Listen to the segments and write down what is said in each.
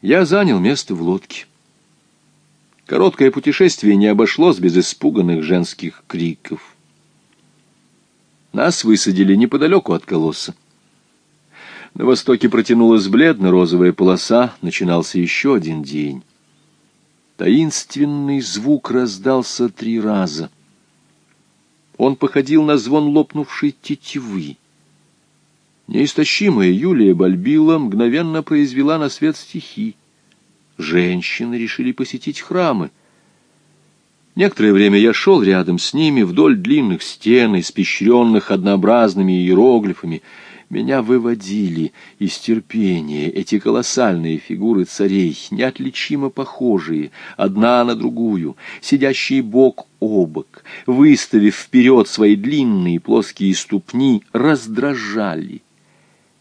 Я занял место в лодке. Короткое путешествие не обошлось без испуганных женских криков. Нас высадили неподалеку от колосса. На востоке протянулась бледно-розовая полоса, начинался еще один день. Таинственный звук раздался три раза. Он походил на звон лопнувшей тетивы. Неистощимая Юлия Бальбила мгновенно произвела на свет стихи. Женщины решили посетить храмы. Некоторое время я шел рядом с ними вдоль длинных стен, испещренных однообразными иероглифами. Меня выводили из терпения эти колоссальные фигуры царей, неотличимо похожие, одна на другую, сидящие бок о бок, выставив вперед свои длинные плоские ступни, раздражали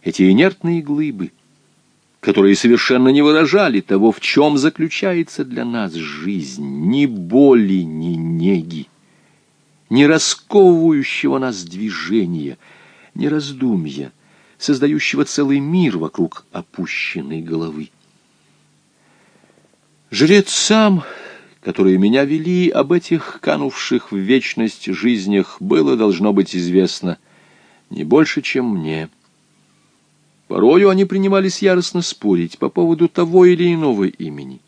эти инертные глыбы, которые совершенно не выражали того, в чем заключается для нас жизнь, ни боли, ни неги, ни расковывающего нас движения, ни раздумья, создающего целый мир вокруг опущенной головы. Жрецам, которые меня вели об этих канувших в вечность жизнях, было должно быть известно не больше, чем мне — Порою они принимались яростно спорить по поводу того или иного имени.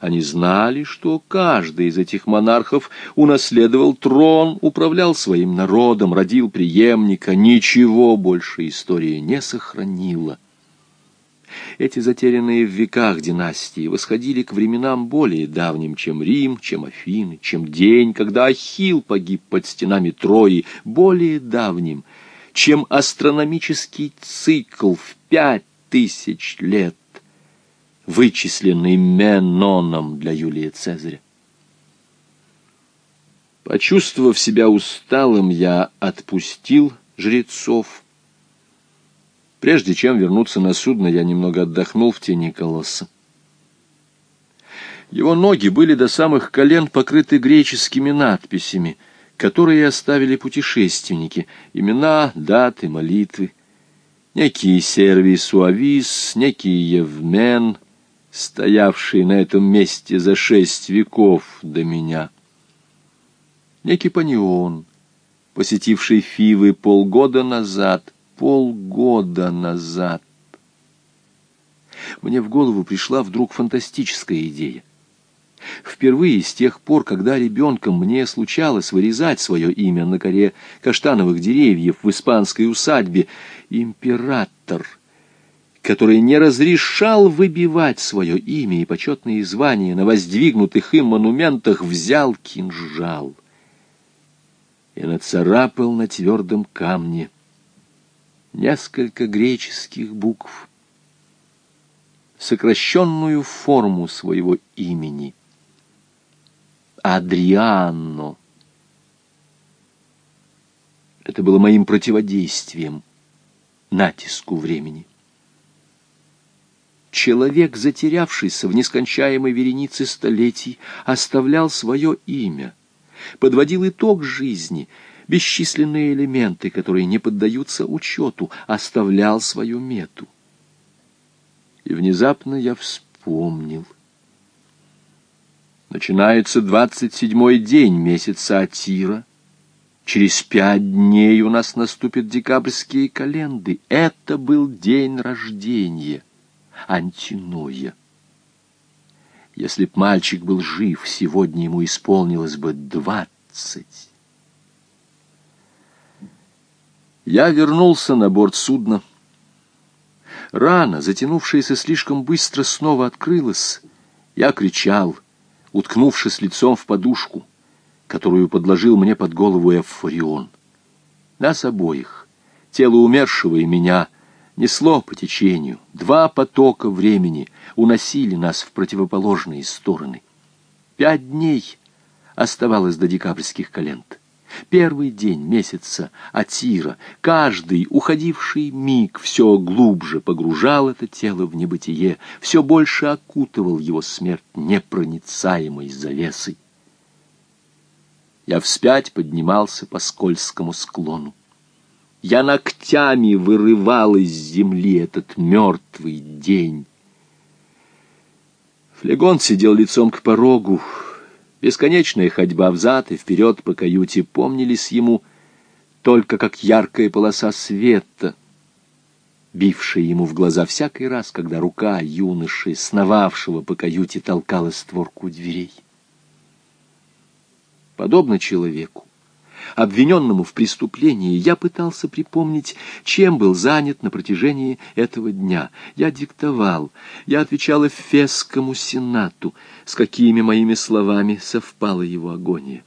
Они знали, что каждый из этих монархов унаследовал трон, управлял своим народом, родил преемника, ничего больше история не сохранила. Эти затерянные в веках династии восходили к временам более давним, чем Рим, чем Афины, чем день, когда Ахилл погиб под стенами Трои, более давним — чем астрономический цикл в пять тысяч лет, вычисленный Меноном для Юлия Цезаря. Почувствовав себя усталым, я отпустил жрецов. Прежде чем вернуться на судно, я немного отдохнул в тени колосса. Его ноги были до самых колен покрыты греческими надписями — которые оставили путешественники, имена, даты, молитвы. Некий Сервий Суавис, некий Евмен, стоявший на этом месте за шесть веков до меня. Некий Панион, посетивший Фивы полгода назад, полгода назад. Мне в голову пришла вдруг фантастическая идея. Впервые с тех пор, когда ребенком мне случалось вырезать свое имя на коре каштановых деревьев в испанской усадьбе, император, который не разрешал выбивать свое имя и почетные звания на воздвигнутых им монументах, взял кинжал и нацарапал на твердом камне несколько греческих букв, сокращенную форму своего имени — Адрианно. Это было моим противодействием натиску времени. Человек, затерявшийся в нескончаемой веренице столетий, оставлял свое имя, подводил итог жизни, бесчисленные элементы, которые не поддаются учету, оставлял свою мету. И внезапно я вспомнил — Начинается двадцать седьмой день месяца Атира. Через пять дней у нас наступят декабрьские календы. Это был день рождения Антиноя. Если б мальчик был жив, сегодня ему исполнилось бы двадцать. Я вернулся на борт судна. Рана, затянувшаяся слишком быстро, снова открылась. Я кричал — уткнувшись лицом в подушку, которую подложил мне под голову Эвфорион. Нас обоих, тело умершего и меня, несло по течению. Два потока времени уносили нас в противоположные стороны. Пять дней оставалось до декабрьских календ. Первый день месяца Атира, каждый уходивший миг все глубже погружал это тело в небытие, все больше окутывал его смерть непроницаемой завесой. Я вспять поднимался по скользкому склону. Я ногтями вырывал из земли этот мертвый день. Флегон сидел лицом к порогу. Бесконечная ходьба взад и вперед по каюте помнились ему только как яркая полоса света, бившая ему в глаза всякий раз, когда рука юноши, сновавшего по каюте, толкала створку дверей. Подобно человеку, обвиненному в преступлении, я пытался припомнить, чем был занят на протяжении этого дня. Я диктовал, я отвечал Эфесскому сенату, с какими моими словами совпала его агония.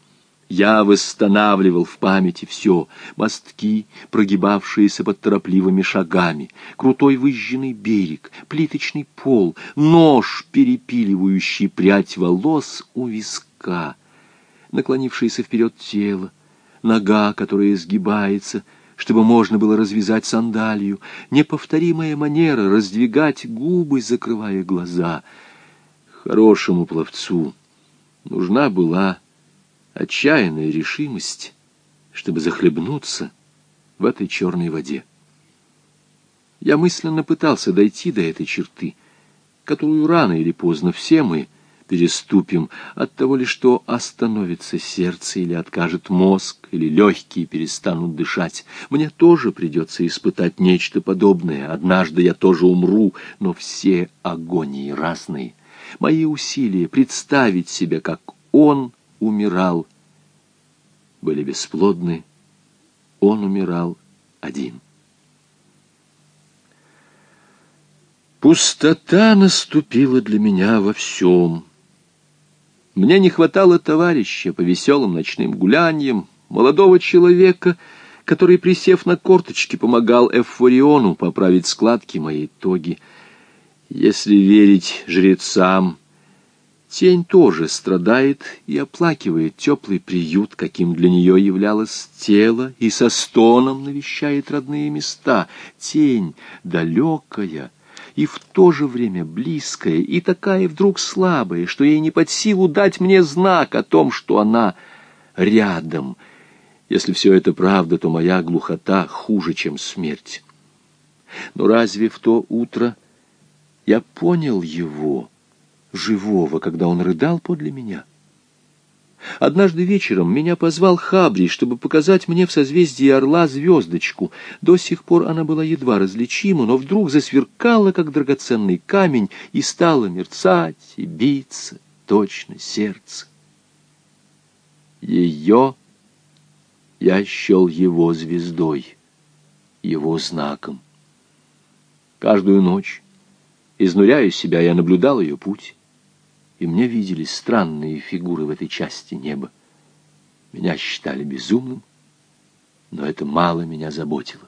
Я восстанавливал в памяти все — мостки, прогибавшиеся под торопливыми шагами, крутой выжженный берег, плиточный пол, нож, перепиливающий прядь волос у виска, наклонившееся вперед тело, нога, которая сгибается, чтобы можно было развязать сандалию, неповторимая манера раздвигать губы, закрывая глаза. Хорошему пловцу нужна была отчаянная решимость, чтобы захлебнуться в этой черной воде. Я мысленно пытался дойти до этой черты, которую рано или поздно все мы переступим от того ли, что остановится сердце или откажет мозг, или легкие перестанут дышать. Мне тоже придется испытать нечто подобное. Однажды я тоже умру, но все агонии разные. Мои усилия представить себя, как он умирал, были бесплодны. Он умирал один. Пустота наступила для меня во всем — мне не хватало товарища по веселым ночным гуляньям, молодого человека, который, присев на корточки, помогал Эфориону поправить складки моей тоги. Если верить жрецам, тень тоже страдает и оплакивает теплый приют, каким для нее являлось тело, и со стоном навещает родные места. Тень далекая — и в то же время близкая, и такая вдруг слабая, что ей не под силу дать мне знак о том, что она рядом. Если все это правда, то моя глухота хуже, чем смерть. Но разве в то утро я понял его, живого, когда он рыдал подле меня? — Однажды вечером меня позвал Хабри, чтобы показать мне в созвездии орла звездочку. До сих пор она была едва различима, но вдруг засверкала, как драгоценный камень, и стала мерцать и биться, точно сердце. Ее я счел его звездой, его знаком. Каждую ночь, изнуряя себя, я наблюдал ее путь и мне виделись странные фигуры в этой части неба. Меня считали безумным, но это мало меня заботило.